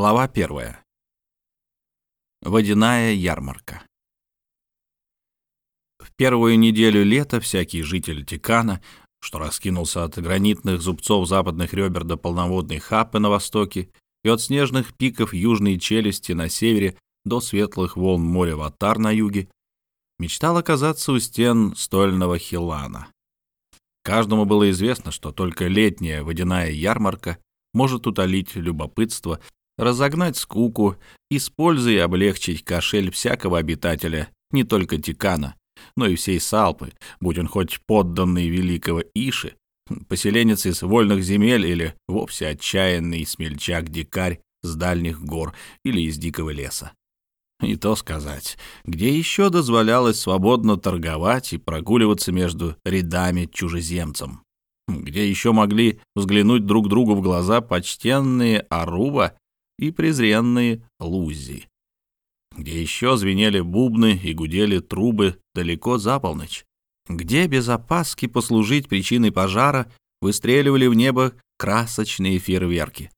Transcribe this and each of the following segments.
Глава первая. Водяная ярмарка. В первую неделю лета всякий житель Тикана, что раскинулся от гранитных зубцов западных ребер до полноводной хапы на востоке и от снежных пиков южной челюсти на севере до светлых волн моря Ватар на юге, мечтал оказаться у стен стольного Хилана. Каждому было известно, что только летняя водяная ярмарка может утолить любопытство разогнать скуку, используя и облегчить кошель всякого обитателя, не только Тикана, но и всей Салпы, будь он хоть подданный великого Иши, поселенец из вольных земель или вовсе отчаянный смельчак-дикарь с дальних гор или из дикого леса. И то сказать, где еще дозволялось свободно торговать и прогуливаться между рядами чужеземцам? Где еще могли взглянуть друг другу в глаза почтенные Аруба и презренные лузи, где еще звенели бубны и гудели трубы далеко за полночь, где без опаски послужить причиной пожара выстреливали в небо красочные фейерверки,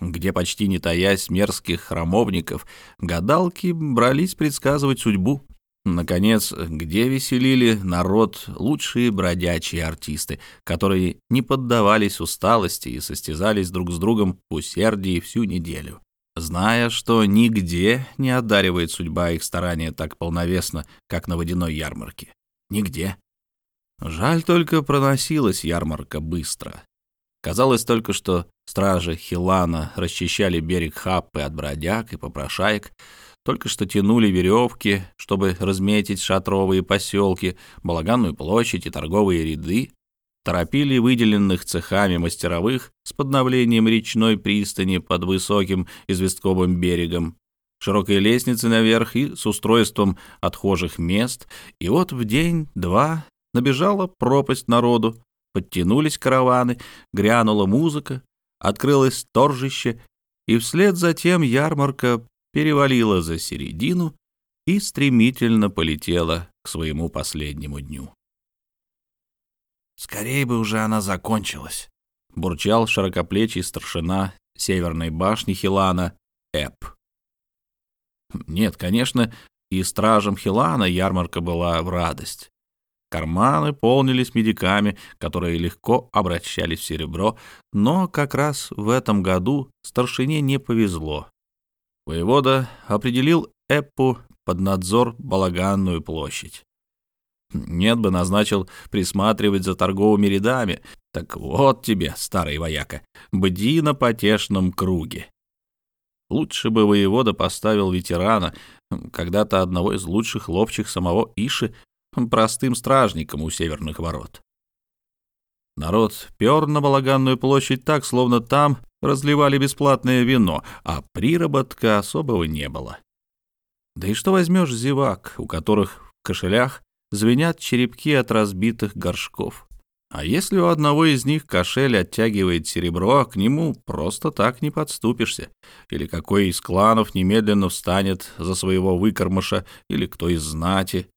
где, почти не таясь мерзких храмовников, гадалки брались предсказывать судьбу, Наконец, где веселили народ лучшие бродячие артисты, которые не поддавались усталости и состязались друг с другом в усердии всю неделю зная, что нигде не одаривает судьба их старания так полновесно, как на водяной ярмарке. Нигде. Жаль только проносилась ярмарка быстро. Казалось только, что стражи Хилана расчищали берег Хаппы от бродяг и попрошаек, только что тянули веревки, чтобы разметить шатровые поселки, Балаганную площадь и торговые ряды, торопили выделенных цехами мастеровых с подновлением речной пристани под высоким известковым берегом, широкой лестницы наверх и с устройством отхожих мест, и вот в день-два набежала пропасть народу, подтянулись караваны, грянула музыка, открылось торжище, и вслед за тем ярмарка перевалила за середину и стремительно полетела к своему последнему дню. Скорее бы уже она закончилась, бурчал широкоплечий старшина северной башни Хилана Эп. Нет, конечно, и стражам Хилана ярмарка была в радость. Карманы полнились медиками, которые легко обращались в серебро, но как раз в этом году старшине не повезло. Воевода определил Эппу под надзор Балаганную площадь. Нет бы назначил присматривать за торговыми рядами. Так вот тебе, старый вояка, бди на потешном круге. Лучше бы воевода поставил ветерана, когда-то одного из лучших ловчих самого Иши, простым стражником у северных ворот. Народ пер на Балаганную площадь так, словно там разливали бесплатное вино, а приработка особого не было. Да и что возьмешь зевак, у которых в кошелях звенят черепки от разбитых горшков. А если у одного из них кошель оттягивает серебро, к нему просто так не подступишься. Или какой из кланов немедленно встанет за своего выкормыша, или кто из знати.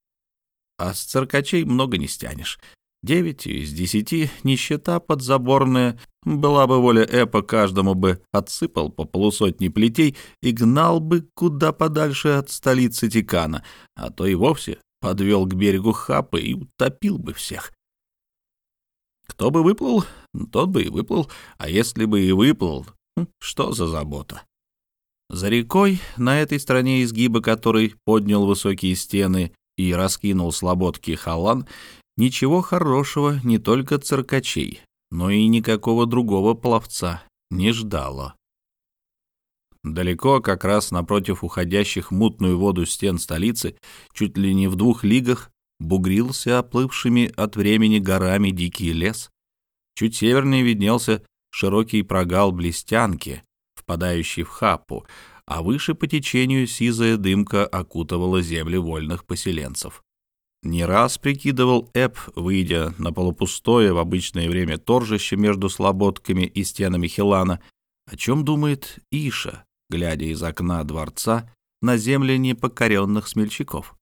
А с циркачей много не стянешь. Девять из десяти нищета подзаборная, была бы воля Эпа, каждому бы отсыпал по полусотни плетей и гнал бы куда подальше от столицы Тикана, а то и вовсе подвел к берегу Хапы и утопил бы всех. Кто бы выплыл, тот бы и выплыл, а если бы и выплыл, хм, что за забота? За рекой, на этой стороне изгиба которой поднял высокие стены и раскинул слободки халан, ничего хорошего не только циркачей, но и никакого другого пловца не ждало. Далеко, как раз напротив уходящих мутную воду стен столицы, чуть ли не в двух лигах, бугрился оплывшими от времени горами дикий лес. Чуть севернее виднелся широкий прогал блестянки, впадающий в хапу, а выше по течению сизая дымка окутывала земли вольных поселенцев. Не раз прикидывал Эп, выйдя на полупустое в обычное время торжище между слободками и стенами Хилана, о чем думает Иша, глядя из окна дворца на земли непокоренных смельчаков.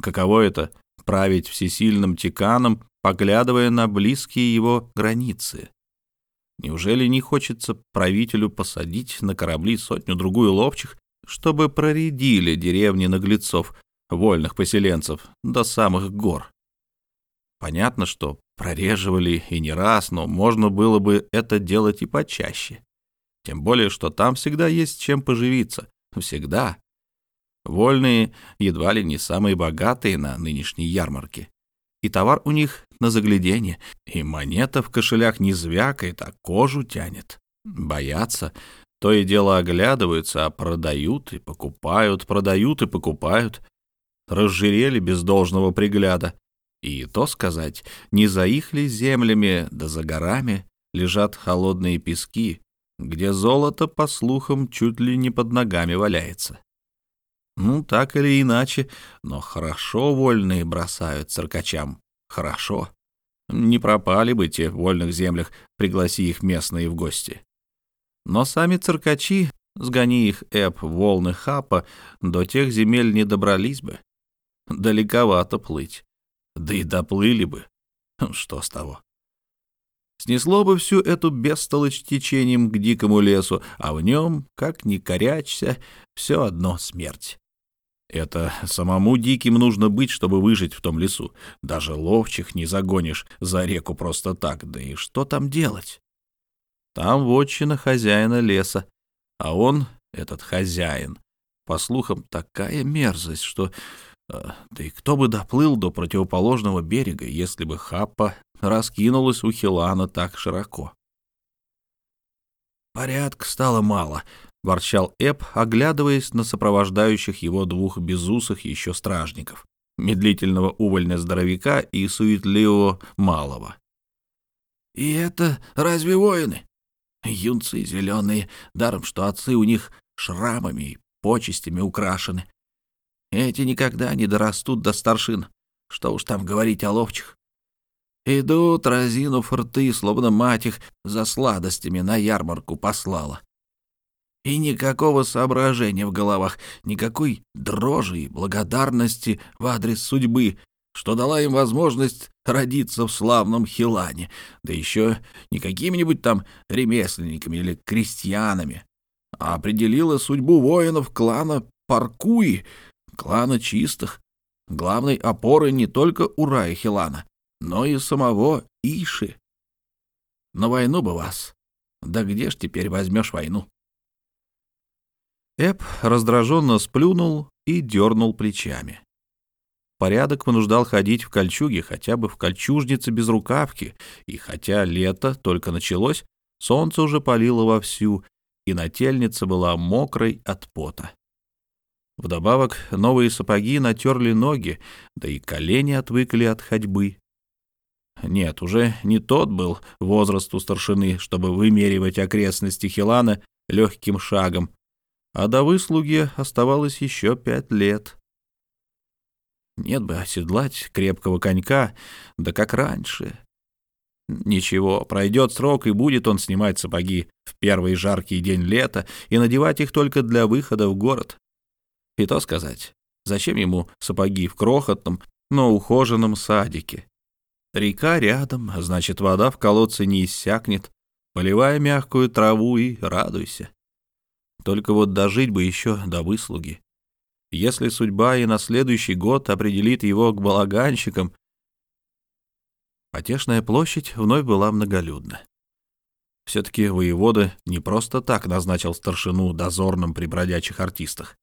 Каково это — править всесильным тиканом, поглядывая на близкие его границы? Неужели не хочется правителю посадить на корабли сотню-другую ловчих, чтобы проредили деревни наглецов, вольных поселенцев, до самых гор? Понятно, что прореживали и не раз, но можно было бы это делать и почаще. Тем более, что там всегда есть чем поживиться. Всегда. Вольные едва ли не самые богатые на нынешней ярмарке. И товар у них на загляденье, и монета в кошелях не звякает, а кожу тянет. Боятся, то и дело оглядываются, а продают и покупают, продают и покупают. Разжирели без должного пригляда. И то сказать, не за их ли землями, да за горами лежат холодные пески, где золото, по слухам, чуть ли не под ногами валяется. Ну, так или иначе, но хорошо вольные бросают циркачам. Хорошо. Не пропали бы те в вольных землях, пригласи их местные в гости. Но сами циркачи, сгони их эп волны хапа, до тех земель не добрались бы. Далековато плыть. Да и доплыли бы. Что с того? Снесло бы всю эту бестолочь течением к дикому лесу, а в нем, как ни корячься, все одно смерть. Это самому диким нужно быть, чтобы выжить в том лесу. Даже ловчих не загонишь за реку просто так. Да и что там делать? Там вотчина хозяина леса, а он, этот хозяин, по слухам, такая мерзость, что... Э, да и кто бы доплыл до противоположного берега, если бы Хаппа раскинулась у Хилана так широко? Порядка стало мало, — ворчал Эп, оглядываясь на сопровождающих его двух безусых еще стражников, медлительного увольня здоровяка и суетливого малого. «И это разве воины? Юнцы зеленые, даром что отцы у них шрамами и почестями украшены. Эти никогда не дорастут до старшин, что уж там говорить о ловчих. Идут, разинув рты, словно мать их за сладостями на ярмарку послала. И никакого соображения в головах, никакой дрожи и благодарности в адрес судьбы, что дала им возможность родиться в славном Хилане, да еще не какими-нибудь там ремесленниками или крестьянами, а определила судьбу воинов клана Паркуи, клана чистых, главной опоры не только Ура и Хилана, но и самого Иши. На войну бы вас. Да где ж теперь возьмешь войну? Эп раздраженно сплюнул и дернул плечами. Порядок вынуждал ходить в кольчуге, хотя бы в кольчужнице без рукавки, и хотя лето только началось, солнце уже палило вовсю, и нательница была мокрой от пота. Вдобавок новые сапоги натерли ноги, да и колени отвыкли от ходьбы. Нет, уже не тот был возраст у старшины, чтобы вымеривать окрестности Хилана легким шагом, а до выслуги оставалось еще пять лет. Нет бы оседлать крепкого конька, да как раньше. Ничего, пройдет срок, и будет он снимать сапоги в первый жаркий день лета и надевать их только для выхода в город. И то сказать, зачем ему сапоги в крохотном, но ухоженном садике? Река рядом, значит, вода в колодце не иссякнет. Поливая мягкую траву и радуйся. Только вот дожить бы еще до выслуги. Если судьба и на следующий год определит его к балаганщикам... Потешная площадь вновь была многолюдна. Все-таки воевода не просто так назначил старшину дозорным при бродячих артистах.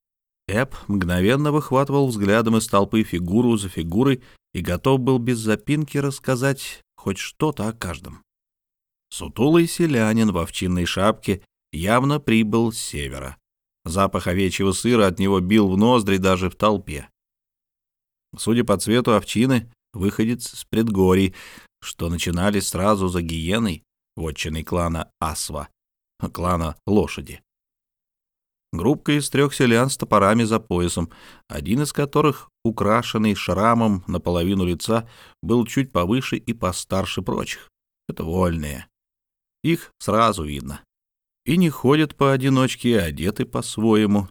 Эп мгновенно выхватывал взглядом из толпы фигуру за фигурой и готов был без запинки рассказать хоть что-то о каждом. Сутулый селянин в овчинной шапке явно прибыл с севера. Запах овечьего сыра от него бил в ноздри даже в толпе. Судя по цвету овчины, выходец с предгорий, что начинали сразу за гиеной, вотчиной клана Асва, клана лошади. Группка из трех селян с топорами за поясом, один из которых, украшенный шрамом наполовину лица, был чуть повыше и постарше прочих. Это вольные. Их сразу видно и не ходят поодиночке, а одеты по-своему.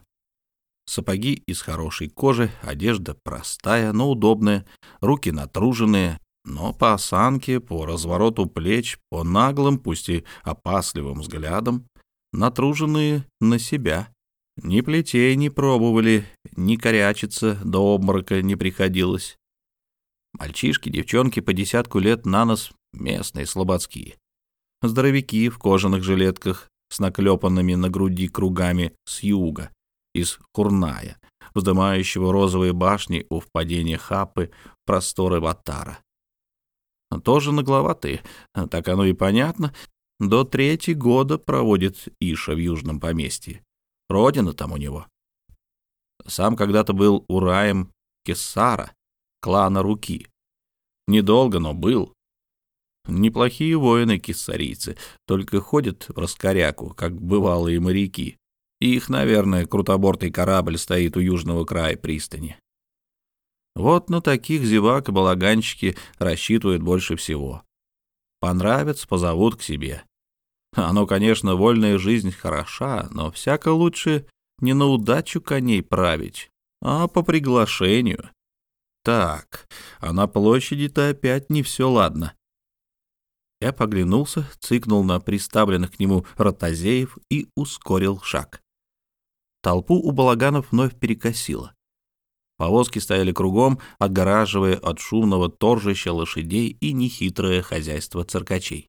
Сапоги из хорошей кожи, одежда простая, но удобная, руки натруженные, но по осанке, по развороту плеч, по наглым, пусть и опасливым взглядам, натруженные на себя. Ни плетей не пробовали, ни корячиться до обморока не приходилось. Мальчишки, девчонки по десятку лет на нос местные слободские. Здоровяки в кожаных жилетках с наклепанными на груди кругами с юга, из Курная, вздымающего розовые башни у впадения Хапы просторы Ватара. Тоже нагловатые, так оно и понятно. До трети года проводит Иша в южном поместье. Родина там у него. Сам когда-то был ураем Кесара, клана Руки. Недолго, но был. Неплохие воины киссарийцы, только ходят в раскоряку, как бывалые моряки. Их, наверное, крутобортый корабль стоит у южного края пристани. Вот на таких зевак и балаганчики рассчитывают больше всего. Понравится, позовут к себе. Оно, конечно, вольная жизнь хороша, но всяко лучше не на удачу коней править, а по приглашению. Так, а на площади-то опять не все ладно. Я поглянулся, цыкнул на приставленных к нему ротозеев и ускорил шаг. Толпу у балаганов вновь перекосило. Повозки стояли кругом, отгораживая от шумного торжища лошадей и нехитрое хозяйство циркачей.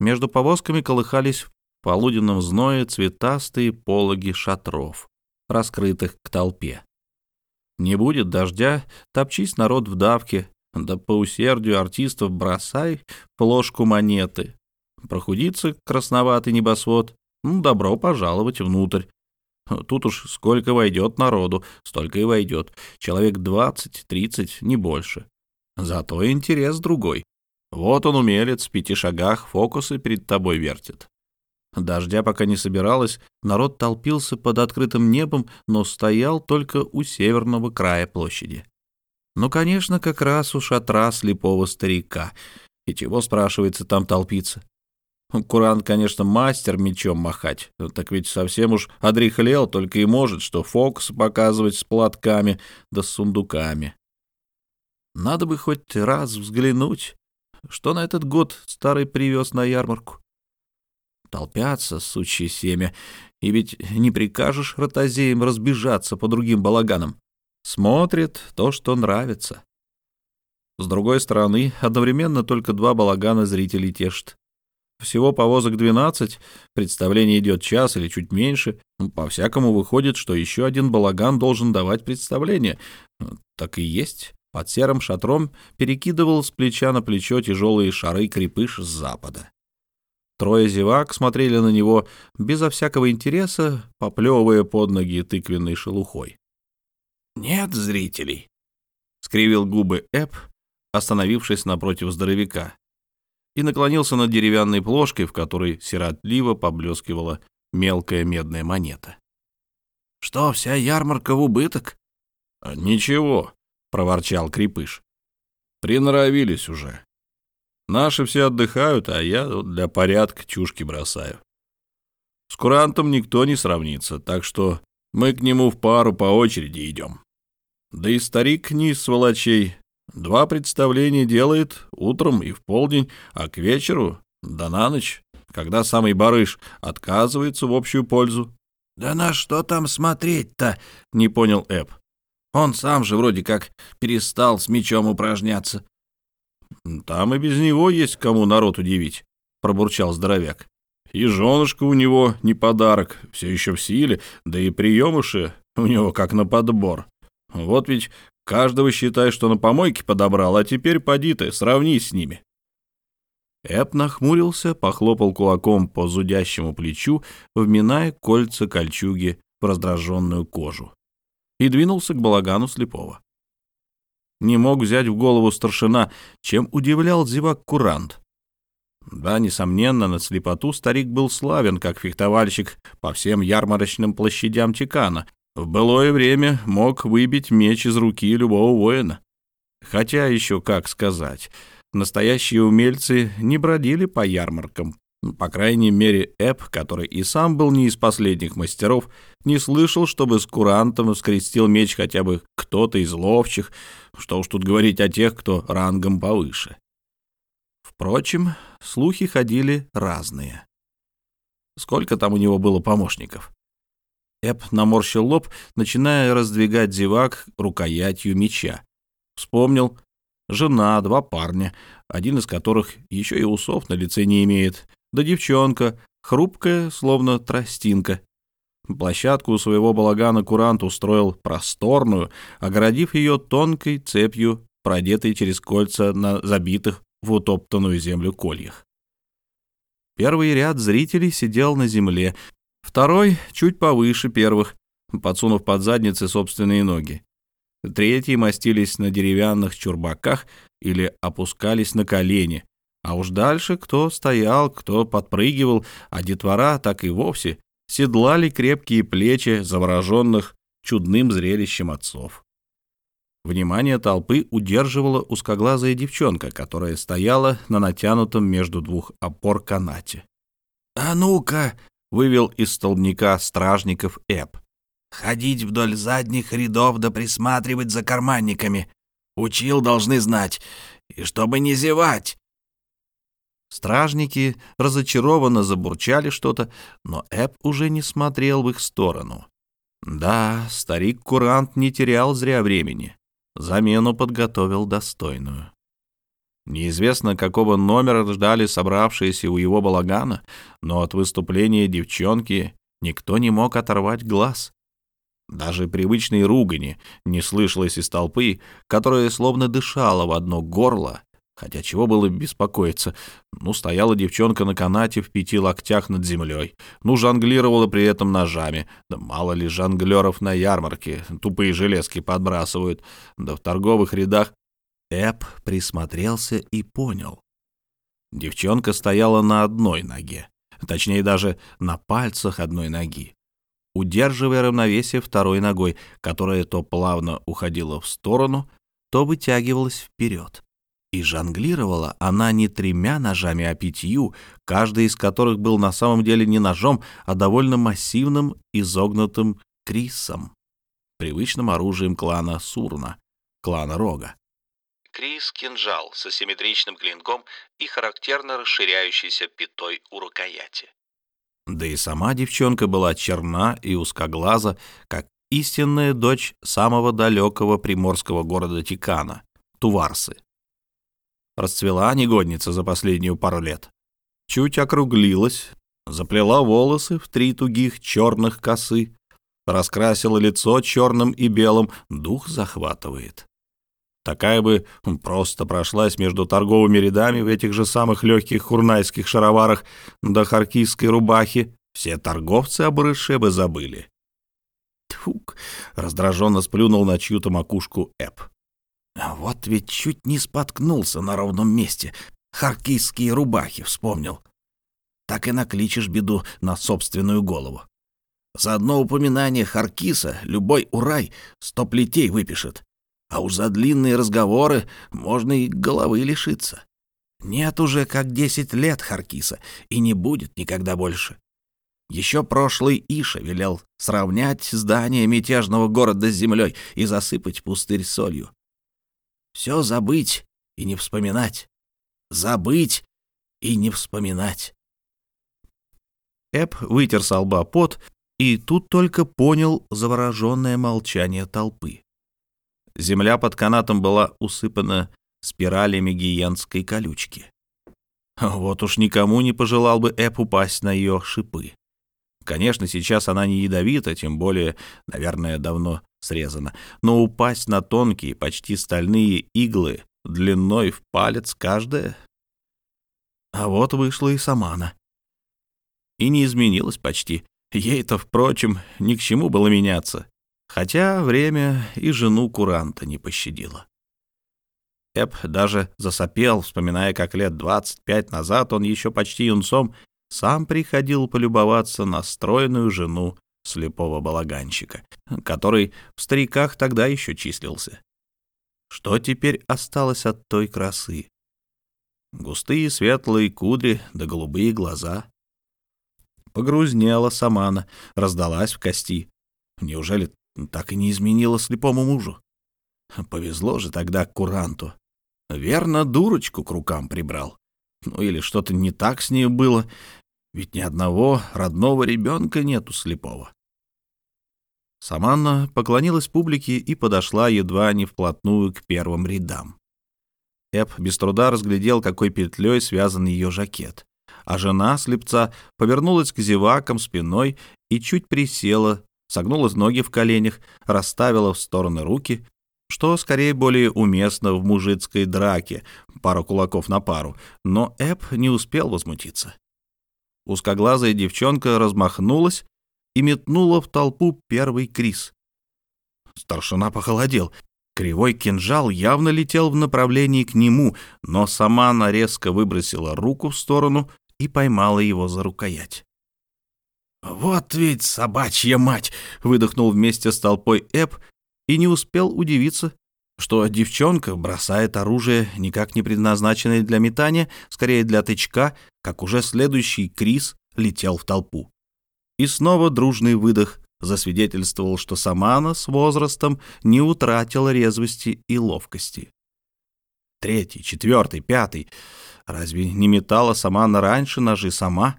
Между повозками колыхались в полуденном зное цветастые пологи шатров, раскрытых к толпе. Не будет дождя, топчись народ в давке, да по усердию артистов бросай плошку монеты. Прохудится красноватый небосвод, ну, добро пожаловать внутрь. Тут уж сколько войдет народу, столько и войдет. Человек двадцать-тридцать, не больше. Зато интерес другой. Вот он, умелец, в пяти шагах фокусы перед тобой вертит. Дождя пока не собиралось, народ толпился под открытым небом, но стоял только у северного края площади. Ну, конечно, как раз у шатра слепого старика. И чего, спрашивается, там толпиться? Куран, конечно, мастер мечом махать, так ведь совсем уж одрехлел, только и может, что фокус показывать с платками да с сундуками. Надо бы хоть раз взглянуть, что на этот год старый привез на ярмарку. Толпятся, сучье семя, и ведь не прикажешь ротозеям разбежаться по другим балаганам. Смотрит то, что нравится. С другой стороны, одновременно только два балагана зрителей тешат. Всего повозок 12, представление идет час или чуть меньше. По-всякому выходит, что еще один балаган должен давать представление. Так и есть. Под серым шатром перекидывал с плеча на плечо тяжелые шары крепыш с запада. Трое зевак смотрели на него безо всякого интереса, поплевывая под ноги тыквенной шелухой. «Нет зрителей», — скривил губы Эп, остановившись напротив здоровяка, и наклонился над деревянной плошкой, в которой сиротливо поблескивала мелкая медная монета. «Что, вся ярмарка в убыток?» «Ничего», — проворчал Крепыш. «Приноровились уже. Наши все отдыхают, а я для порядка чушки бросаю. С курантом никто не сравнится, так что мы к нему в пару по очереди идем. Да и старик не из сволочей. Два представления делает утром и в полдень, а к вечеру, да на ночь, когда самый барыш отказывается в общую пользу. — Да на что там смотреть-то? — не понял Эб. Он сам же вроде как перестал с мечом упражняться. Там и без него есть кому народ удивить, пробурчал здоровяк. И женушка у него не подарок, все еще в силе, да и приемыши у него как на подбор. Вот ведь каждого считай, что на помойке подобрал, а теперь поди ты, сравни с ними. Эп нахмурился, похлопал кулаком по зудящему плечу, вминая кольца кольчуги в раздраженную кожу, и двинулся к балагану слепого не мог взять в голову старшина, чем удивлял зевак Курант. Да, несомненно, на слепоту старик был славен как фехтовальщик по всем ярмарочным площадям Тикана. В былое время мог выбить меч из руки любого воина. Хотя еще как сказать, настоящие умельцы не бродили по ярмаркам, По крайней мере, Эп, который и сам был не из последних мастеров, не слышал, чтобы с курантом скрестил меч хотя бы кто-то из ловчих, что уж тут говорить о тех, кто рангом повыше. Впрочем, слухи ходили разные. Сколько там у него было помощников? Эп наморщил лоб, начиная раздвигать зевак рукоятью меча. Вспомнил. Жена, два парня, один из которых еще и усов на лице не имеет, да девчонка, хрупкая, словно тростинка. Площадку у своего балагана курант устроил просторную, огородив ее тонкой цепью, продетой через кольца на забитых в утоптанную землю кольях. Первый ряд зрителей сидел на земле, Второй чуть повыше первых, подсунув под задницы собственные ноги. Третьи мастились на деревянных чурбаках или опускались на колени. А уж дальше кто стоял, кто подпрыгивал, а детвора так и вовсе седлали крепкие плечи завороженных чудным зрелищем отцов. Внимание толпы удерживала узкоглазая девчонка, которая стояла на натянутом между двух опор канате. «А ну-ка, вывел из столбняка стражников Эп. «Ходить вдоль задних рядов да присматривать за карманниками. Учил, должны знать. И чтобы не зевать». Стражники разочарованно забурчали что-то, но Эп уже не смотрел в их сторону. Да, старик-курант не терял зря времени. Замену подготовил достойную. Неизвестно, какого номера ждали собравшиеся у его балагана, но от выступления девчонки никто не мог оторвать глаз. Даже привычной ругани не слышалось из толпы, которая словно дышала в одно горло, хотя чего было беспокоиться. Ну, стояла девчонка на канате в пяти локтях над землей, ну, жонглировала при этом ножами. Да мало ли жонглеров на ярмарке, тупые железки подбрасывают, да в торговых рядах Эп присмотрелся и понял. Девчонка стояла на одной ноге, точнее даже на пальцах одной ноги, удерживая равновесие второй ногой, которая то плавно уходила в сторону, то вытягивалась вперед. И жонглировала она не тремя ножами, а пятью, каждый из которых был на самом деле не ножом, а довольно массивным изогнутым крисом, привычным оружием клана Сурна, клана Рога. Крис — кинжал с асимметричным клинком и характерно расширяющейся пятой у рукояти. Да и сама девчонка была черна и узкоглаза, как истинная дочь самого далекого приморского города Тикана — Туварсы. Расцвела негодница за последнюю пару лет. Чуть округлилась, заплела волосы в три тугих черных косы, раскрасила лицо черным и белым, дух захватывает. Такая бы просто прошлась между торговыми рядами в этих же самых легких хурнайских шароварах до харкийской рубахи. Все торговцы об рыше бы забыли. Тьфук! раздраженно сплюнул на чью-то макушку Эп. А вот ведь чуть не споткнулся на ровном месте. Харкийские рубахи вспомнил. Так и накличешь беду на собственную голову. За одно упоминание Харкиса любой урай сто плетей выпишет а уж за длинные разговоры можно и головы лишиться. Нет уже как десять лет Харкиса, и не будет никогда больше. Еще прошлый Иша велел сравнять здание мятежного города с землей и засыпать пустырь солью. Все забыть и не вспоминать. Забыть и не вспоминать. Эп вытер с лба пот и тут только понял завороженное молчание толпы. Земля под канатом была усыпана спиралями гиенской колючки. Вот уж никому не пожелал бы Эп упасть на ее шипы. Конечно, сейчас она не ядовита, тем более, наверное, давно срезана, но упасть на тонкие, почти стальные иглы длиной в палец каждая... А вот вышла и сама она. И не изменилась почти. Ей-то, впрочем, ни к чему было меняться хотя время и жену куранта не пощадило. Эп даже засопел, вспоминая, как лет двадцать пять назад он еще почти юнцом сам приходил полюбоваться на стройную жену слепого балаганщика, который в стариках тогда еще числился. Что теперь осталось от той красы? Густые светлые кудри да голубые глаза. Погрузнела Самана, раздалась в кости. Неужели так и не изменила слепому мужу? Повезло же тогда куранту. Верно, дурочку к рукам прибрал. Ну или что-то не так с ней было, ведь ни одного родного ребенка нету слепого. Саманна поклонилась публике и подошла едва не вплотную к первым рядам. Эб без труда разглядел, какой петлей связан ее жакет, а жена слепца повернулась к зевакам спиной и чуть присела, согнула ноги в коленях, расставила в стороны руки, что скорее более уместно в мужицкой драке, пару кулаков на пару, но Эб не успел возмутиться. Узкоглазая девчонка размахнулась и метнула в толпу первый Крис. Старшина похолодел. Кривой кинжал явно летел в направлении к нему, но сама она резко выбросила руку в сторону и поймала его за рукоять. «Вот ведь собачья мать!» — выдохнул вместе с толпой Эб и не успел удивиться, что девчонка бросает оружие, никак не предназначенное для метания, скорее для тычка, как уже следующий Крис летел в толпу. И снова дружный выдох засвидетельствовал, что сама она с возрастом не утратила резвости и ловкости. Третий, четвертый, пятый. Разве не метала сама она раньше ножи сама?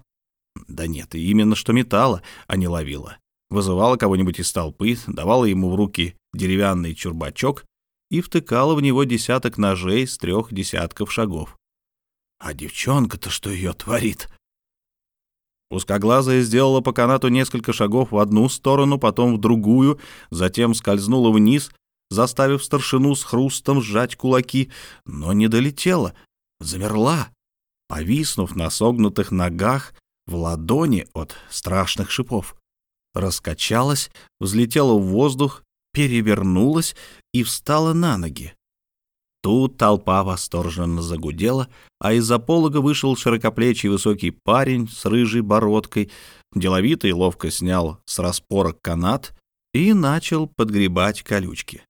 Да нет, именно что метала, а не ловила. Вызывала кого-нибудь из толпы, давала ему в руки деревянный чурбачок и втыкала в него десяток ножей с трех десятков шагов. А девчонка-то что ее творит? Узкоглазая сделала по канату несколько шагов в одну сторону, потом в другую, затем скользнула вниз, заставив старшину с хрустом сжать кулаки, но не долетела, замерла, повиснув на согнутых ногах в ладони от страшных шипов. Раскачалась, взлетела в воздух, перевернулась и встала на ноги. Тут толпа восторженно загудела, а из-за полога вышел широкоплечий высокий парень с рыжей бородкой, деловито и ловко снял с распорок канат и начал подгребать колючки.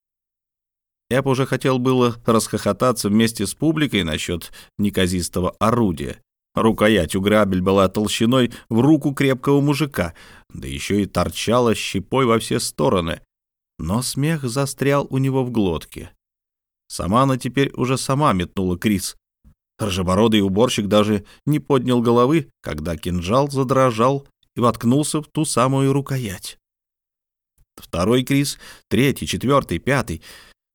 Эп уже хотел было расхохотаться вместе с публикой насчет неказистого орудия. Рукоять у грабель была толщиной в руку крепкого мужика, да еще и торчала щепой во все стороны. Но смех застрял у него в глотке. Сама она теперь уже сама метнула Крис. Ржебородый уборщик даже не поднял головы, когда кинжал задрожал и воткнулся в ту самую рукоять. Второй Крис, третий, четвертый, пятый.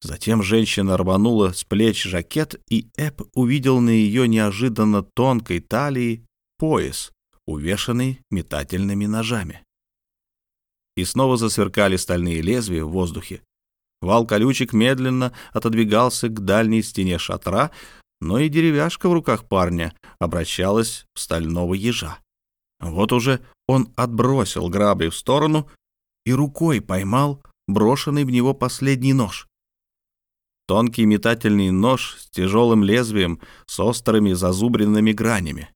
Затем женщина рванула с плеч жакет, и Эп увидел на ее неожиданно тонкой талии пояс, увешанный метательными ножами. И снова засверкали стальные лезвия в воздухе, Вал колючек медленно отодвигался к дальней стене шатра, но и деревяшка в руках парня обращалась в стального ежа. Вот уже он отбросил грабли в сторону и рукой поймал брошенный в него последний нож. Тонкий метательный нож с тяжелым лезвием, с острыми зазубренными гранями.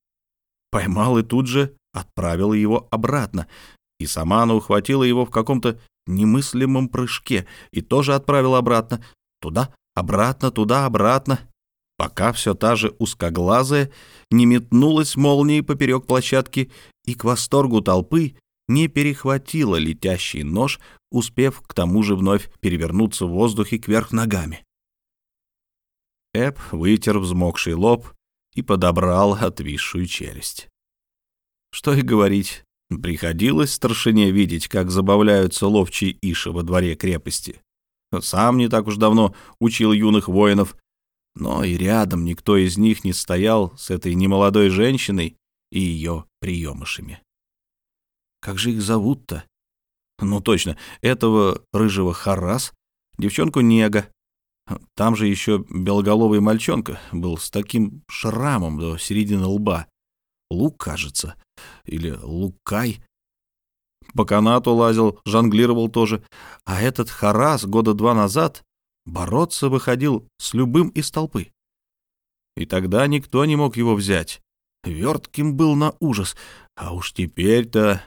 Поймал и тут же отправил его обратно, и сама она ухватила его в каком-то немыслимом прыжке и тоже отправила обратно. Туда, обратно, туда, обратно. Пока все та же узкоглазая не метнулась молнией поперек площадки и к восторгу толпы не перехватила летящий нож, успев к тому же вновь перевернуться в воздухе кверх ногами. Эп вытер взмокший лоб и подобрал отвисшую челюсть. Что и говорить, Приходилось старшине видеть, как забавляются ловчие иши во дворе крепости. Сам не так уж давно учил юных воинов, но и рядом никто из них не стоял с этой немолодой женщиной и ее приемышами. Как же их зовут-то? Ну точно, этого рыжего Харас, девчонку Нега. Там же еще белоголовый мальчонка был с таким шрамом до середины лба. Лук, кажется или Лукай. По канату лазил, жонглировал тоже. А этот Харас года два назад бороться выходил с любым из толпы. И тогда никто не мог его взять. Вертким был на ужас. А уж теперь-то...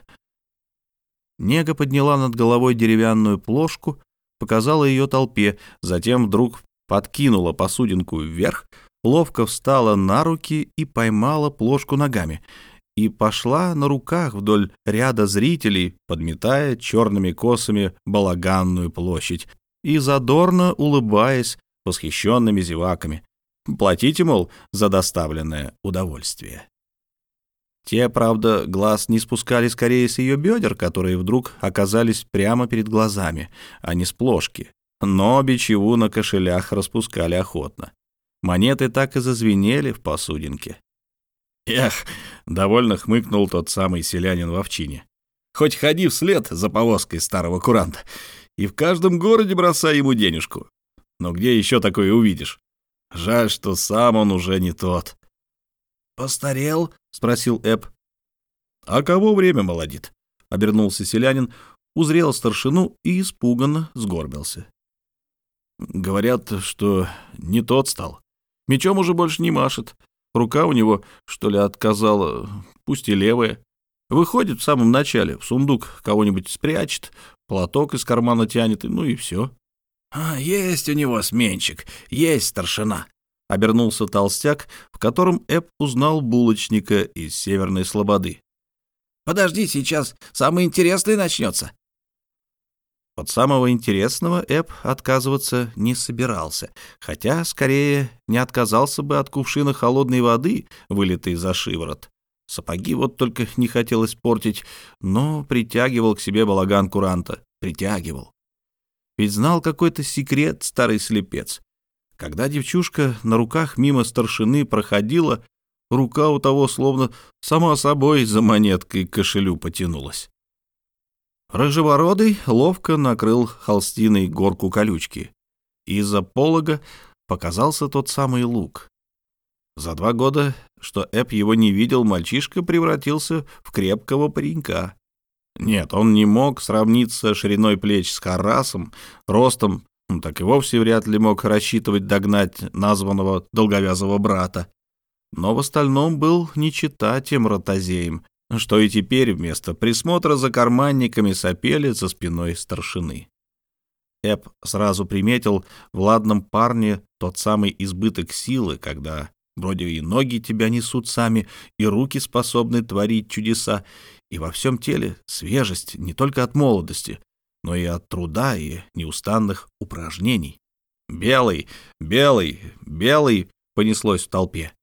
Нега подняла над головой деревянную плошку, показала ее толпе, затем вдруг подкинула посудинку вверх, ловко встала на руки и поймала плошку ногами, и пошла на руках вдоль ряда зрителей, подметая черными косами балаганную площадь и задорно улыбаясь восхищенными зеваками. Платите, мол, за доставленное удовольствие. Те, правда, глаз не спускали скорее с ее бедер, которые вдруг оказались прямо перед глазами, а не с плошки. Но бичеву на кошелях распускали охотно. Монеты так и зазвенели в посудинке. Эх, довольно хмыкнул тот самый селянин в овчине. Хоть ходи вслед за повозкой старого куранта, и в каждом городе бросай ему денежку. Но где еще такое увидишь? Жаль, что сам он уже не тот. «Постарел?» — спросил Эб. «А кого время молодит?» — обернулся селянин, узрел старшину и испуганно сгорбился. «Говорят, что не тот стал. Мечом уже больше не машет. Рука у него, что ли, отказала, пусть и левая. Выходит в самом начале, в сундук кого-нибудь спрячет, платок из кармана тянет, ну и все. — А, есть у него сменщик, есть старшина, — обернулся толстяк, в котором Эп узнал булочника из Северной Слободы. — Подожди, сейчас самое интересное начнется. От самого интересного Эп отказываться не собирался, хотя, скорее, не отказался бы от кувшина холодной воды, вылитой за шиворот. Сапоги вот только не хотелось портить, но притягивал к себе балаган куранта, притягивал. Ведь знал какой-то секрет старый слепец. Когда девчушка на руках мимо старшины проходила, рука у того словно сама собой за монеткой к кошелю потянулась. Рыжебородый ловко накрыл холстиной горку колючки. Из-за полога показался тот самый лук. За два года, что Эп его не видел, мальчишка превратился в крепкого паренька. Нет, он не мог сравниться шириной плеч с Харасом, ростом, так и вовсе вряд ли мог рассчитывать догнать названного долговязого брата. Но в остальном был не чита тем ротозеем, что и теперь вместо присмотра за карманниками сопели за спиной старшины. Эп сразу приметил в ладном парне тот самый избыток силы, когда вроде и ноги тебя несут сами, и руки способны творить чудеса, и во всем теле свежесть не только от молодости, но и от труда и неустанных упражнений. «Белый! Белый! Белый!» понеслось в толпе.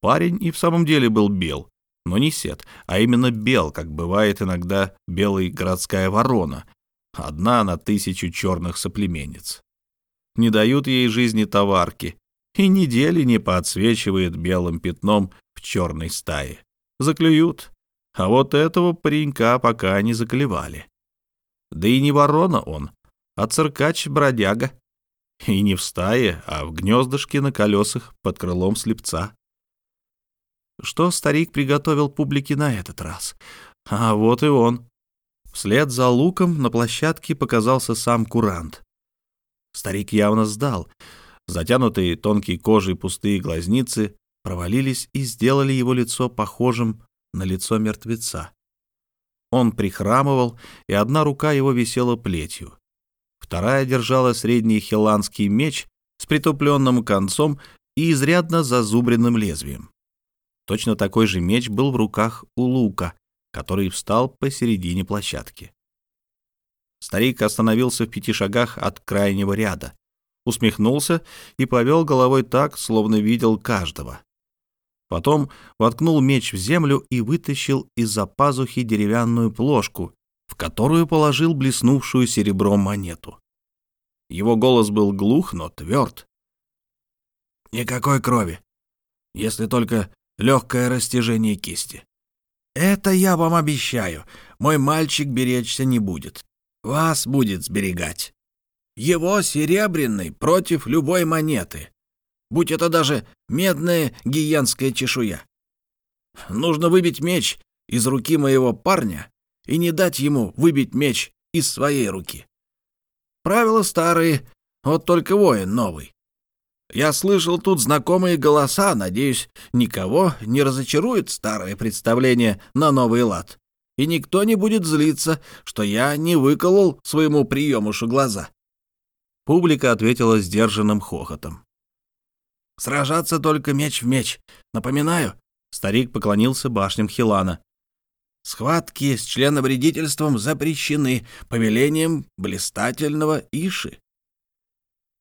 Парень и в самом деле был бел, но не сет, а именно бел, как бывает иногда белая городская ворона, одна на тысячу черных соплеменниц. Не дают ей жизни товарки, и недели не подсвечивает белым пятном в черной стае. Заклюют, а вот этого паренька пока не заклевали. Да и не ворона он, а циркач-бродяга. И не в стае, а в гнездышке на колесах под крылом слепца. Что старик приготовил публике на этот раз? А вот и он. Вслед за луком на площадке показался сам курант. Старик явно сдал. Затянутые тонкой кожей пустые глазницы провалились и сделали его лицо похожим на лицо мертвеца. Он прихрамывал, и одна рука его висела плетью. Вторая держала средний хиланский меч с притупленным концом и изрядно зазубренным лезвием. Точно такой же меч был в руках у Лука, который встал посередине площадки. Старик остановился в пяти шагах от крайнего ряда, усмехнулся и повел головой так, словно видел каждого. Потом воткнул меч в землю и вытащил из-за пазухи деревянную плошку, в которую положил блеснувшую серебром монету. Его голос был глух, но тверд. «Никакой крови, если только легкое растяжение кисти. Это я вам обещаю. Мой мальчик беречься не будет. Вас будет сберегать. Его серебряный против любой монеты. Будь это даже медная гиенская чешуя. Нужно выбить меч из руки моего парня и не дать ему выбить меч из своей руки. Правила старые, вот только воин новый. Я слышал тут знакомые голоса, надеюсь, никого не разочарует старое представление на новый лад. И никто не будет злиться, что я не выколол своему приемушу глаза. Публика ответила сдержанным хохотом. Сражаться только меч в меч. Напоминаю, старик поклонился башням Хилана. Схватки с членовредительством запрещены повелением блистательного Иши.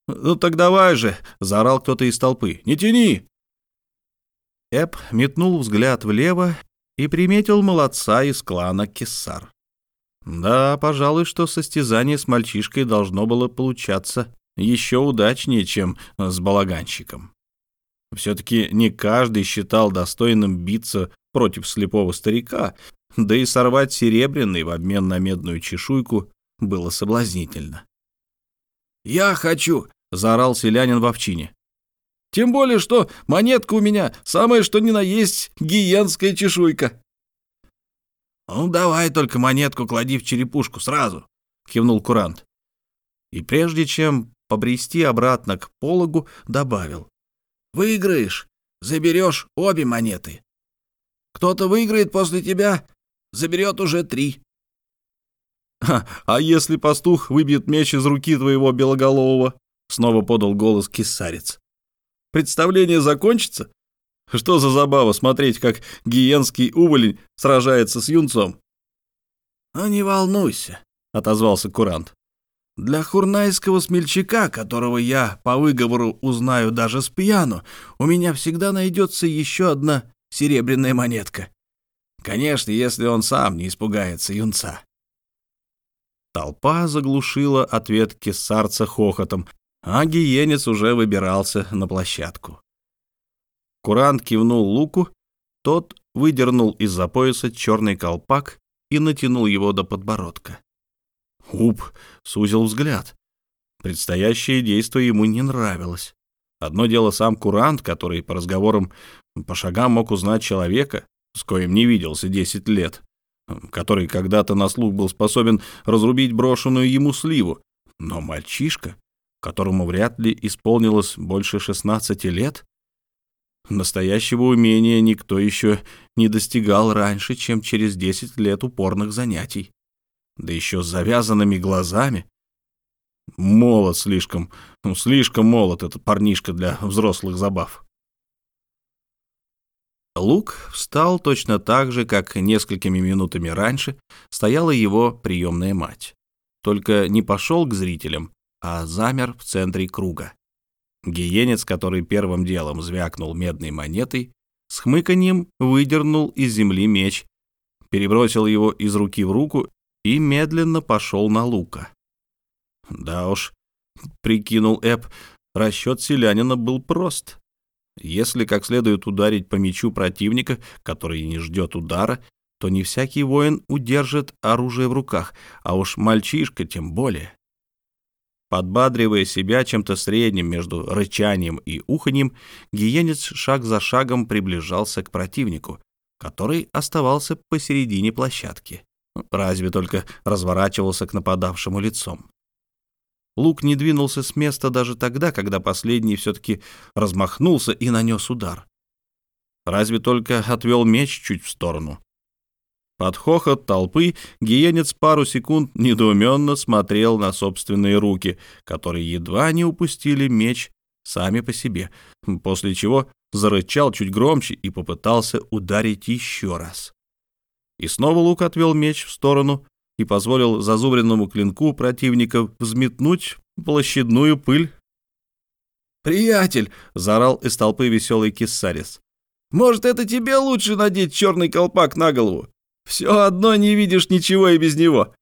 «Ну так давай же!» — заорал кто-то из толпы. «Не тяни!» Эп метнул взгляд влево и приметил молодца из клана Кессар. Да, пожалуй, что состязание с мальчишкой должно было получаться еще удачнее, чем с балаганщиком. Все-таки не каждый считал достойным биться против слепого старика, да и сорвать серебряный в обмен на медную чешуйку было соблазнительно. «Я хочу!» — заорал селянин в овчине. «Тем более, что монетка у меня самая что ни на есть гиенская чешуйка». «Ну, давай только монетку клади в черепушку сразу», — кивнул курант. И прежде чем побрести обратно к пологу, добавил. «Выиграешь, заберешь обе монеты. Кто-то выиграет после тебя, заберет уже три». «А если пастух выбьет меч из руки твоего белоголового?» — снова подал голос кисарец. «Представление закончится? Что за забава смотреть, как гиенский уволень сражается с юнцом?» «Ну, не волнуйся», — отозвался курант. «Для хурнайского смельчака, которого я по выговору узнаю даже с пьяну, у меня всегда найдется еще одна серебряная монетка. Конечно, если он сам не испугается юнца». Толпа заглушила ответ кесарца хохотом, а гиенец уже выбирался на площадку. Курант кивнул луку, тот выдернул из-за пояса черный колпак и натянул его до подбородка. Уп сузил взгляд. Предстоящее действие ему не нравилось. Одно дело сам курант, который по разговорам по шагам мог узнать человека, с коим не виделся десять лет, который когда-то на слух был способен разрубить брошенную ему сливу. Но мальчишка, которому вряд ли исполнилось больше шестнадцати лет, Настоящего умения никто еще не достигал раньше, чем через 10 лет упорных занятий. Да еще с завязанными глазами. Молод слишком, ну, слишком молод этот парнишка для взрослых забав. Лук встал точно так же, как несколькими минутами раньше стояла его приемная мать. Только не пошел к зрителям, а замер в центре круга. Гиенец, который первым делом звякнул медной монетой, с хмыканьем выдернул из земли меч, перебросил его из руки в руку и медленно пошел на лука. Да уж, прикинул Эп, расчет селянина был прост. Если как следует ударить по мечу противника, который не ждет удара, то не всякий воин удержит оружие в руках, а уж мальчишка тем более. Подбадривая себя чем-то средним между рычанием и уханьем, гиенец шаг за шагом приближался к противнику, который оставался посередине площадки. Разве только разворачивался к нападавшему лицом. Лук не двинулся с места даже тогда, когда последний все-таки размахнулся и нанес удар. Разве только отвел меч чуть в сторону, под хохот толпы гиенец пару секунд недоуменно смотрел на собственные руки, которые едва не упустили меч сами по себе, после чего зарычал чуть громче и попытался ударить еще раз. И снова лук отвел меч в сторону и позволил зазубренному клинку противника взметнуть площадную пыль. «Приятель!» — заорал из толпы веселый киссарис. «Может, это тебе лучше надеть черный колпак на голову? Все одно не видишь ничего и без него».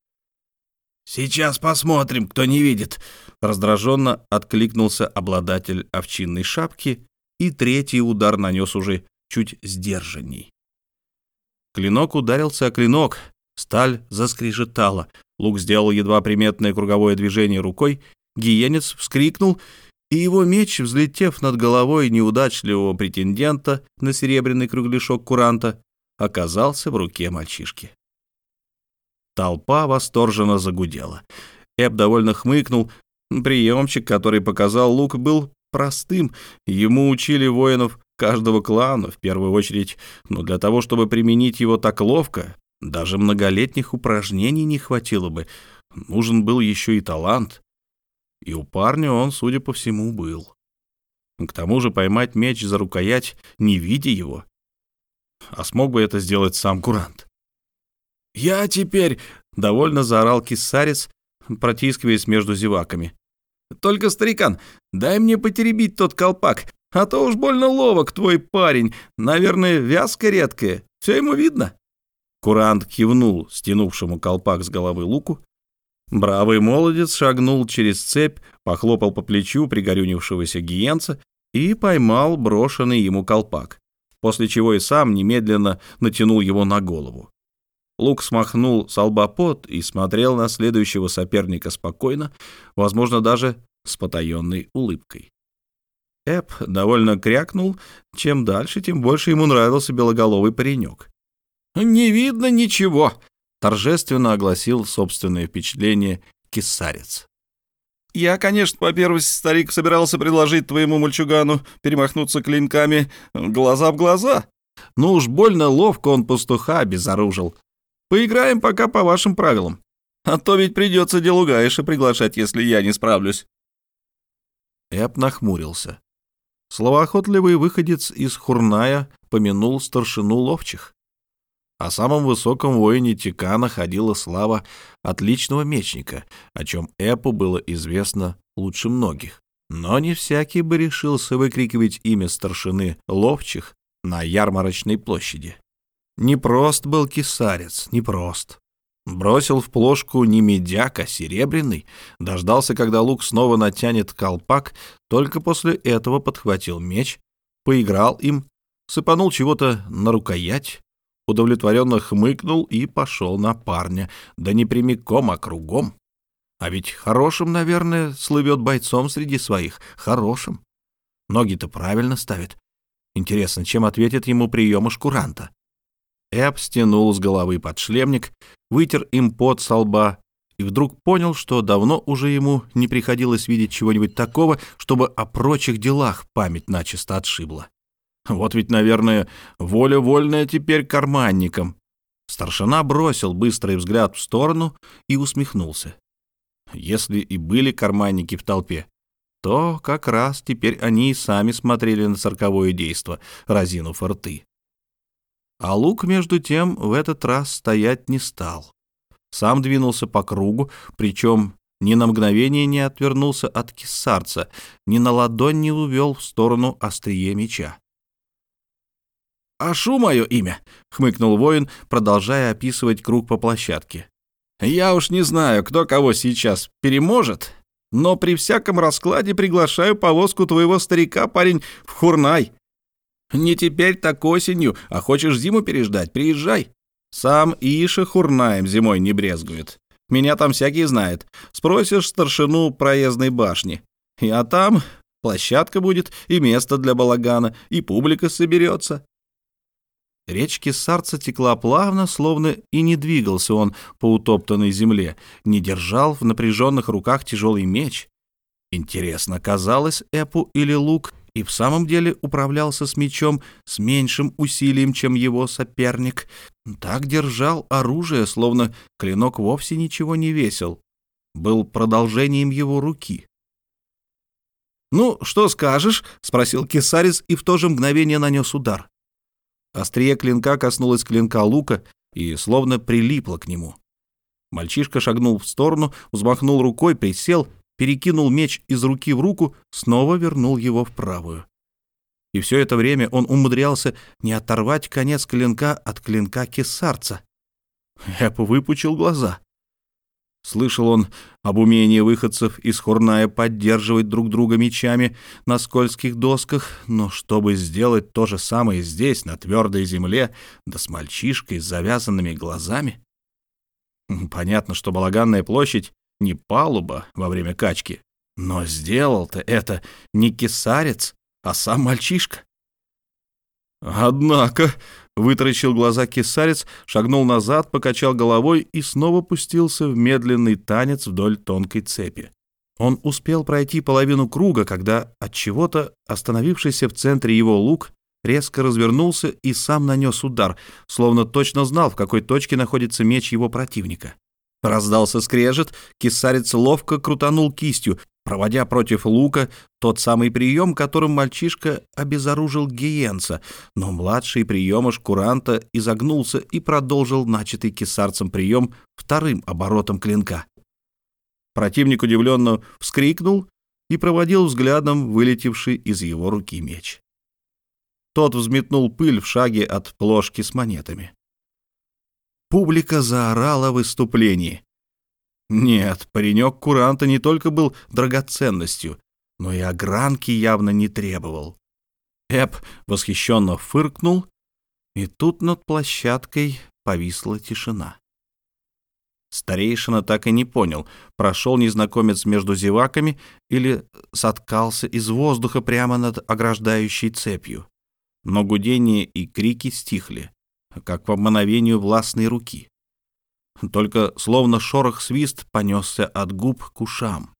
«Сейчас посмотрим, кто не видит», — раздраженно откликнулся обладатель овчинной шапки, и третий удар нанес уже чуть сдержанней. Клинок ударился о клинок, сталь заскрежетала, лук сделал едва приметное круговое движение рукой, гиенец вскрикнул, и его меч, взлетев над головой неудачливого претендента на серебряный кругляшок куранта, оказался в руке мальчишки. Толпа восторженно загудела. Эб довольно хмыкнул. Приемчик, который показал Лук, был простым. Ему учили воинов каждого клана, в первую очередь, но для того, чтобы применить его так ловко, даже многолетних упражнений не хватило бы. Нужен был еще и талант. И у парня он, судя по всему, был. К тому же поймать меч за рукоять, не видя его. А смог бы это сделать сам курант? «Я теперь...» — довольно заорал кисарец, протискиваясь между зеваками. «Только, старикан, дай мне потеребить тот колпак, а то уж больно ловок твой парень, наверное, вязка редкая, все ему видно». Курант кивнул стянувшему колпак с головы луку. Бравый молодец шагнул через цепь, похлопал по плечу пригорюнившегося гиенца и поймал брошенный ему колпак, после чего и сам немедленно натянул его на голову. Лук смахнул с пот и смотрел на следующего соперника спокойно, возможно, даже с потаенной улыбкой. Эп довольно крякнул. Чем дальше, тем больше ему нравился белоголовый паренек. «Не видно ничего», — торжественно огласил собственное впечатление кисарец. «Я, конечно, по первости, старик, собирался предложить твоему мальчугану перемахнуться клинками глаза в глаза. Ну уж больно ловко он пастуха обезоружил. Поиграем пока по вашим правилам. А то ведь придется делу Гаиша приглашать, если я не справлюсь». Эп нахмурился. Словоохотливый выходец из Хурная помянул старшину ловчих. О самом высоком воине Тикана ходила слава отличного мечника, о чем Эпу было известно лучше многих. Но не всякий бы решился выкрикивать имя старшины ловчих на ярмарочной площади. Непрост был кисарец, непрост. Бросил в плошку не медяк, а серебряный, дождался, когда лук снова натянет колпак, только после этого подхватил меч, поиграл им, сыпанул чего-то на рукоять, удовлетворенно хмыкнул и пошел на парня, да не прямиком, а кругом. А ведь хорошим, наверное, слывет бойцом среди своих, хорошим. Ноги-то правильно ставит. Интересно, чем ответит ему приемыш куранта? Эб стянул с головы подшлемник, вытер им пот со лба и вдруг понял, что давно уже ему не приходилось видеть чего-нибудь такого, чтобы о прочих делах память начисто отшибла. Вот ведь, наверное, воля вольная теперь карманникам. Старшина бросил быстрый взгляд в сторону и усмехнулся. Если и были карманники в толпе, то как раз теперь они и сами смотрели на цирковое действо, разинув рты. А лук, между тем, в этот раз стоять не стал. Сам двинулся по кругу, причем ни на мгновение не отвернулся от кисарца, ни на ладонь не увел в сторону острие меча. «Ашу мое имя», — хмыкнул воин, продолжая описывать круг по площадке. «Я уж не знаю, кто кого сейчас переможет, но при всяком раскладе приглашаю повозку твоего старика, парень, в Хурнай. Не теперь, так осенью, а хочешь зиму переждать, приезжай. Сам Иша Хурнаем зимой не брезгует. Меня там всякий знает. Спросишь старшину проездной башни. А там площадка будет, и место для балагана, и публика соберется. Речь Кесарца текла плавно, словно и не двигался он по утоптанной земле, не держал в напряженных руках тяжелый меч. Интересно, казалось Эпу или Лук и в самом деле управлялся с мечом с меньшим усилием, чем его соперник. Так держал оружие, словно клинок вовсе ничего не весил. Был продолжением его руки. «Ну, что скажешь?» — спросил Кесарис и в то же мгновение нанес удар. Острие клинка коснулось клинка лука и словно прилипло к нему. Мальчишка шагнул в сторону, взмахнул рукой, присел — перекинул меч из руки в руку, снова вернул его в правую. И все это время он умудрялся не оторвать конец клинка от клинка кесарца. Эп выпучил глаза. Слышал он об умении выходцев из Хурная поддерживать друг друга мечами на скользких досках, но чтобы сделать то же самое здесь, на твердой земле, да с мальчишкой с завязанными глазами? Понятно, что Балаганная площадь не палуба во время качки. Но сделал-то это не кисарец, а сам мальчишка. Однако, вытаращил глаза кисарец, шагнул назад, покачал головой и снова пустился в медленный танец вдоль тонкой цепи. Он успел пройти половину круга, когда от чего-то остановившийся в центре его лук резко развернулся и сам нанес удар, словно точно знал, в какой точке находится меч его противника. Раздался скрежет, кисарец ловко крутанул кистью, проводя против Лука тот самый прием, которым мальчишка обезоружил Гиенца, но младший приемыш Куранта изогнулся и продолжил начатый кесарцем прием вторым оборотом клинка. Противник удивленно вскрикнул и проводил взглядом вылетевший из его руки меч. Тот взметнул пыль в шаге от плошки с монетами. Публика заорала в выступлении. Нет, паренек Куранта не только был драгоценностью, но и огранки явно не требовал. Эп восхищенно фыркнул, и тут над площадкой повисла тишина. Старейшина так и не понял, прошел незнакомец между зеваками или соткался из воздуха прямо над ограждающей цепью. Но гудение и крики стихли, как по мановению властной руки. Только словно шорох-свист понесся от губ к ушам.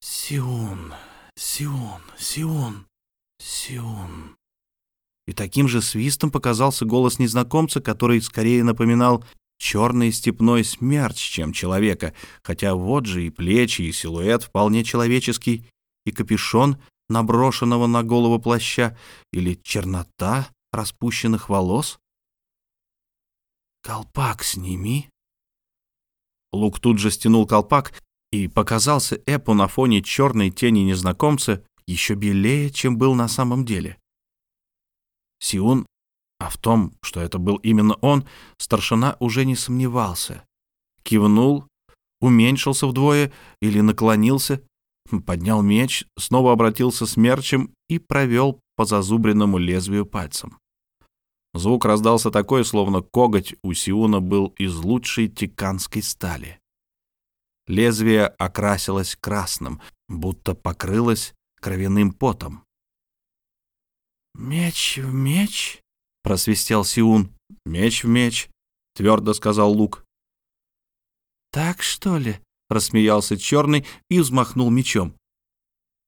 «Сиун, Сиун, Сиун, Сиун». И таким же свистом показался голос незнакомца, который скорее напоминал черный степной смерч, чем человека, хотя вот же и плечи, и силуэт вполне человеческий, и капюшон наброшенного на голову плаща, или чернота распущенных волос. «Колпак сними», Лук тут же стянул колпак, и показался Эпу на фоне черной тени незнакомца еще белее, чем был на самом деле. Сиун, а в том, что это был именно он, старшина уже не сомневался. Кивнул, уменьшился вдвое или наклонился, поднял меч, снова обратился смерчем и провел по зазубренному лезвию пальцем. Звук раздался такой, словно коготь у Сиуна был из лучшей тиканской стали. Лезвие окрасилось красным, будто покрылось кровяным потом. «Меч в меч?» — просвистел Сиун. «Меч в меч», — твердо сказал Лук. «Так, что ли?» — рассмеялся черный и взмахнул мечом.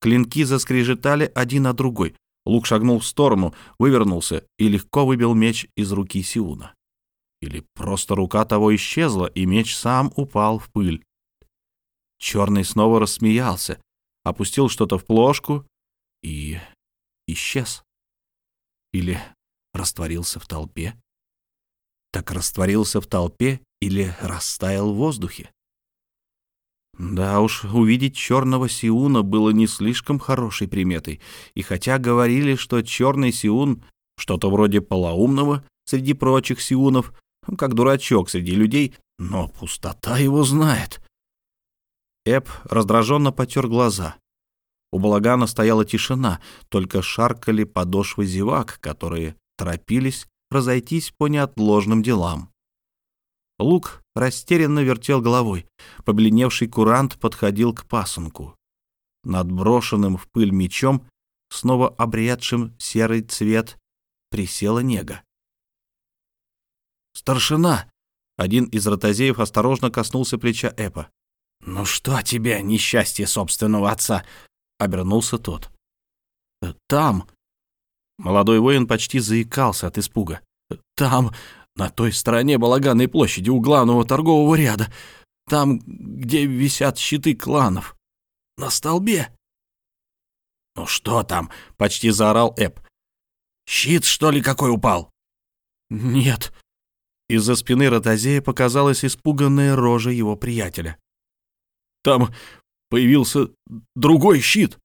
Клинки заскрежетали один на другой. Лук шагнул в сторону, вывернулся и легко выбил меч из руки Сиуна. Или просто рука того исчезла, и меч сам упал в пыль. Черный снова рассмеялся, опустил что-то в плошку и исчез. Или растворился в толпе. Так растворился в толпе или растаял в воздухе. Да уж, увидеть черного Сиуна было не слишком хорошей приметой, и хотя говорили, что черный Сиун — что-то вроде полоумного среди прочих Сиунов, как дурачок среди людей, но пустота его знает. Эп раздраженно потер глаза. У балагана стояла тишина, только шаркали подошвы зевак, которые торопились разойтись по неотложным делам. Лук растерянно вертел головой. Побледневший курант подходил к пасынку. Над брошенным в пыль мечом, снова обрядшим серый цвет, присела нега. «Старшина!» — один из ротозеев осторожно коснулся плеча Эпа. «Ну что тебе, несчастье собственного отца?» — обернулся тот. «Там...» Молодой воин почти заикался от испуга. «Там на той стороне балаганной площади у главного торгового ряда. Там, где висят щиты кланов. На столбе. «Ну что там?» — почти заорал Эп. «Щит, что ли, какой упал?» «Нет». Из-за спины Ротозея показалась испуганная рожа его приятеля. «Там появился другой щит».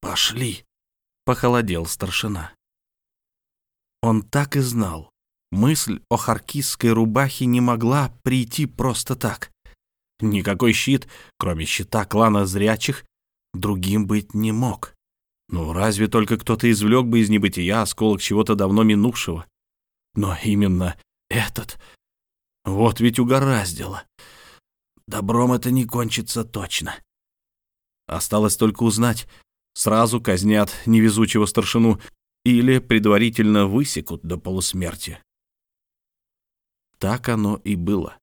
«Пошли», — похолодел старшина. Он так и знал. Мысль о харкисской рубахе не могла прийти просто так. Никакой щит, кроме щита клана зрячих, другим быть не мог. Ну, разве только кто-то извлек бы из небытия осколок чего-то давно минувшего. Но именно этот... Вот ведь угораздило. Добром это не кончится точно. Осталось только узнать, сразу казнят невезучего старшину или предварительно высекут до полусмерти. Так оно и было.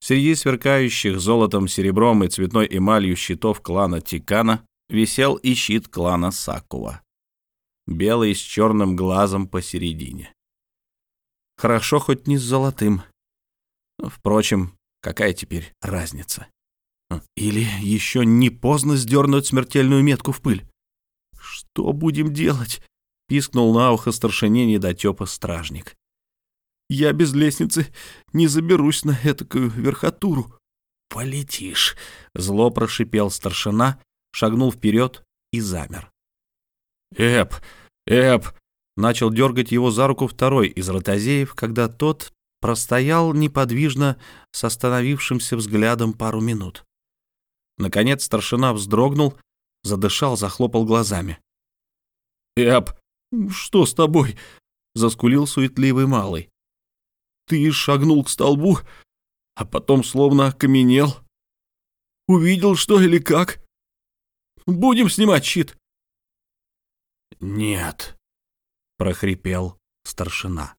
Среди сверкающих золотом, серебром и цветной эмалью щитов клана Тикана висел и щит клана Сакува. Белый с черным глазом посередине. Хорошо хоть не с золотым. Впрочем, какая теперь разница? Или еще не поздно сдернуть смертельную метку в пыль? Что будем делать? Пискнул на ухо старшине недотепа стражник. Я без лестницы не заберусь на этакую верхотуру. Полетишь, зло прошипел старшина, шагнул вперед и замер. Эп, эп, начал дергать его за руку второй из ротозеев, когда тот простоял неподвижно с остановившимся взглядом пару минут. Наконец старшина вздрогнул, задышал, захлопал глазами. «Эп, что с тобой?» — заскулил суетливый малый. «Ты шагнул к столбу, а потом словно окаменел. Увидел что или как? Будем снимать щит?» «Нет», — прохрипел старшина.